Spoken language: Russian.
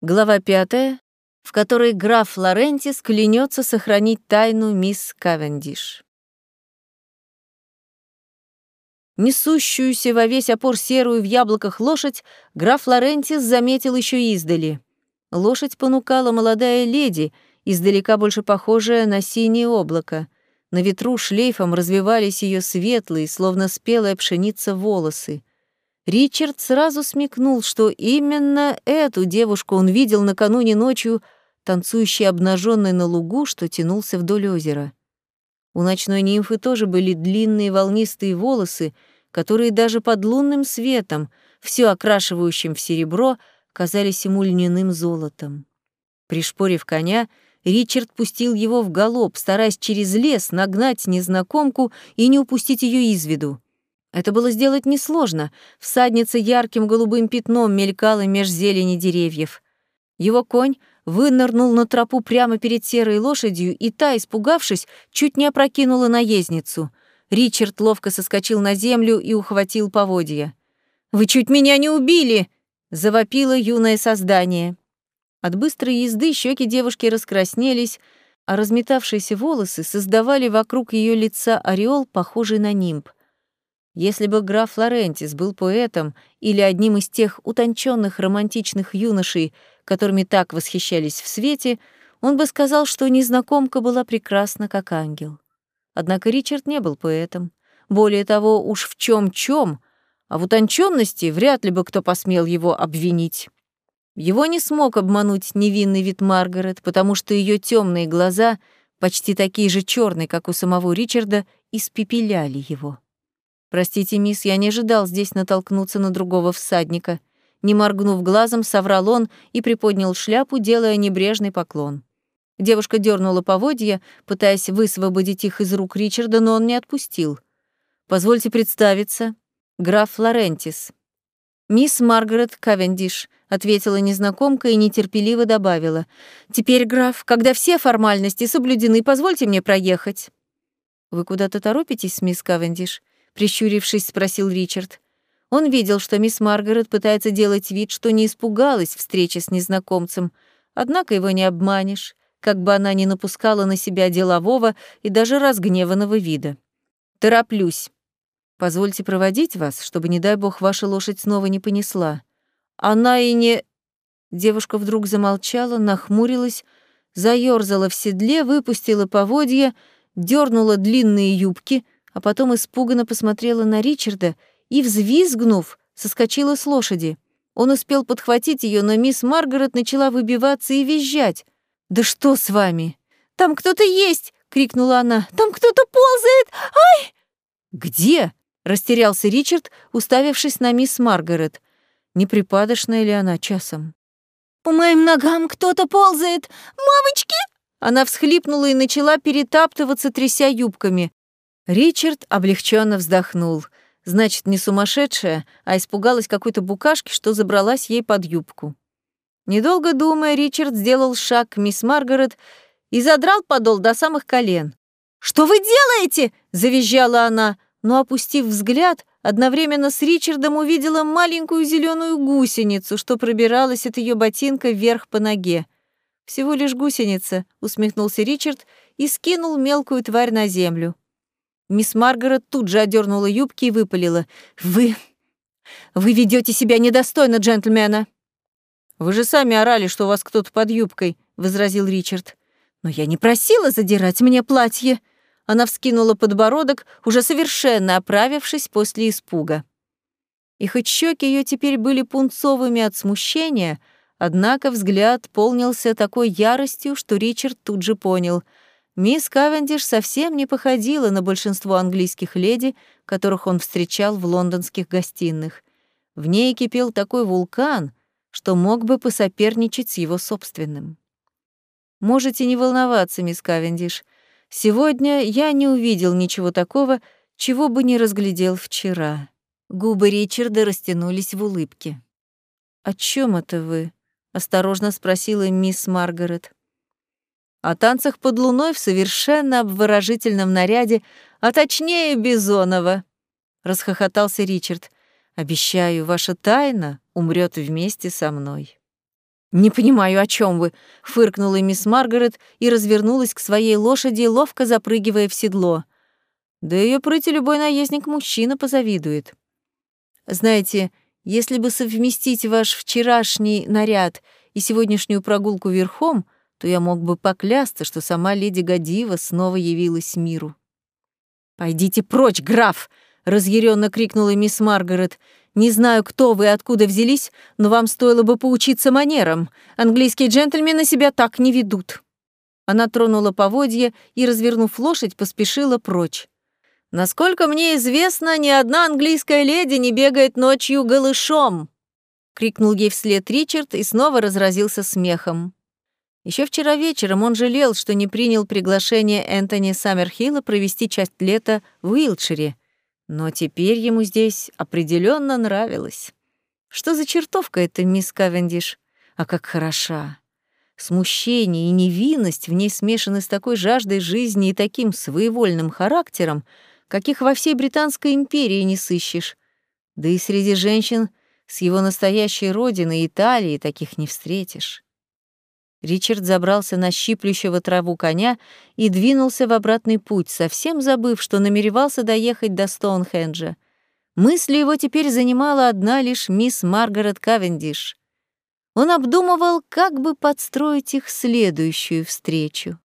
Глава пятая, в которой граф Лорентис клянется сохранить тайну мисс Кавендиш. Несущуюся во весь опор серую в яблоках лошадь граф Лорентис заметил еще издали. Лошадь понукала молодая леди, издалека больше похожая на синее облако. На ветру шлейфом развивались ее светлые, словно спелая пшеница, волосы. Ричард сразу смекнул, что именно эту девушку он видел накануне ночью, танцующей обнаженной на лугу, что тянулся вдоль озера. У ночной нимфы тоже были длинные волнистые волосы, которые даже под лунным светом, все окрашивающим в серебро, казались ему льняным золотом. Пришпорив коня, Ричард пустил его в галоп, стараясь через лес нагнать незнакомку и не упустить ее из виду. Это было сделать несложно. Всадница ярким голубым пятном мелькала меж зелени деревьев. Его конь вынырнул на тропу прямо перед серой лошадью, и та, испугавшись, чуть не опрокинула наездницу. Ричард ловко соскочил на землю и ухватил поводья. «Вы чуть меня не убили!» — завопило юное создание. От быстрой езды щеки девушки раскраснелись, а разметавшиеся волосы создавали вокруг ее лица ореол, похожий на нимб. Если бы граф Флорентис был поэтом или одним из тех утонченных романтичных юношей, которыми так восхищались в свете, он бы сказал, что незнакомка была прекрасна, как ангел. Однако Ричард не был поэтом. Более того, уж в чем чем а в утонченности вряд ли бы кто посмел его обвинить. Его не смог обмануть невинный вид Маргарет, потому что ее темные глаза, почти такие же черные, как у самого Ричарда, испепеляли его. «Простите, мисс, я не ожидал здесь натолкнуться на другого всадника». Не моргнув глазом, соврал он и приподнял шляпу, делая небрежный поклон. Девушка дернула поводья, пытаясь высвободить их из рук Ричарда, но он не отпустил. «Позвольте представиться. Граф Флорентис». «Мисс Маргарет Кавендиш», — ответила незнакомка и нетерпеливо добавила. «Теперь, граф, когда все формальности соблюдены, позвольте мне проехать». «Вы куда-то торопитесь, мисс Кавендиш?» Прищурившись, спросил Ричард. Он видел, что мисс Маргарет пытается делать вид, что не испугалась встречи с незнакомцем, однако его не обманешь, как бы она ни напускала на себя делового и даже разгневанного вида. «Тороплюсь. Позвольте проводить вас, чтобы, не дай бог, ваша лошадь снова не понесла. Она и не...» Девушка вдруг замолчала, нахмурилась, заёрзала в седле, выпустила поводья, дернула длинные юбки — а потом испуганно посмотрела на Ричарда и, взвизгнув, соскочила с лошади. Он успел подхватить ее, но мисс Маргарет начала выбиваться и визжать. «Да что с вами?» «Там кто-то есть!» — крикнула она. «Там кто-то ползает! Ай!» «Где?» — растерялся Ричард, уставившись на мисс Маргарет. Не припадочная ли она часом? «По моим ногам кто-то ползает! Мамочки!» Она всхлипнула и начала перетаптываться, тряся юбками. Ричард облегченно вздохнул. Значит, не сумасшедшая, а испугалась какой-то букашки, что забралась ей под юбку. Недолго думая, Ричард сделал шаг к мисс Маргарет и задрал подол до самых колен. «Что вы делаете?» — завизжала она, но, опустив взгляд, одновременно с Ричардом увидела маленькую зеленую гусеницу, что пробиралась от ее ботинка вверх по ноге. «Всего лишь гусеница», — усмехнулся Ричард и скинул мелкую тварь на землю. Мисс Маргарет тут же одернула юбки и выпалила. «Вы... вы ведете себя недостойно джентльмена!» «Вы же сами орали, что у вас кто-то под юбкой», — возразил Ричард. «Но я не просила задирать мне платье!» Она вскинула подбородок, уже совершенно оправившись после испуга. И хоть щеки ее теперь были пунцовыми от смущения, однако взгляд полнился такой яростью, что Ричард тут же понял — Мисс Кавендиш совсем не походила на большинство английских леди, которых он встречал в лондонских гостиных. В ней кипел такой вулкан, что мог бы посоперничать с его собственным. «Можете не волноваться, мисс Кавендиш. Сегодня я не увидел ничего такого, чего бы не разглядел вчера». Губы Ричарда растянулись в улыбке. «О чем это вы?» — осторожно спросила мисс Маргарет о танцах под луной в совершенно обворожительном наряде, а точнее Бизонова. Расхохотался Ричард. Обещаю, ваша тайна умрет вместе со мной. «Не понимаю, о чем вы», — фыркнула мисс Маргарет и развернулась к своей лошади, ловко запрыгивая в седло. Да ее прыти любой наездник-мужчина позавидует. Знаете, если бы совместить ваш вчерашний наряд и сегодняшнюю прогулку верхом, то я мог бы поклясться, что сама леди Гадива снова явилась миру. «Пойдите прочь, граф!» — разъяренно крикнула мисс Маргарет. «Не знаю, кто вы и откуда взялись, но вам стоило бы поучиться манерам. Английские джентльмены себя так не ведут». Она тронула поводья и, развернув лошадь, поспешила прочь. «Насколько мне известно, ни одна английская леди не бегает ночью голышом!» — крикнул ей вслед Ричард и снова разразился смехом. Еще вчера вечером он жалел, что не принял приглашение Энтони Саммерхилла провести часть лета в Уилтшире, но теперь ему здесь определенно нравилось. Что за чертовка эта мисс Кавендиш? А как хороша! Смущение и невинность в ней смешаны с такой жаждой жизни и таким своевольным характером, каких во всей Британской империи не сыщешь. Да и среди женщин с его настоящей родины, Италии, таких не встретишь. Ричард забрался на щиплющего траву коня и двинулся в обратный путь, совсем забыв, что намеревался доехать до Стоунхенджа. Мысли его теперь занимала одна лишь мисс Маргарет Кавендиш. Он обдумывал, как бы подстроить их следующую встречу.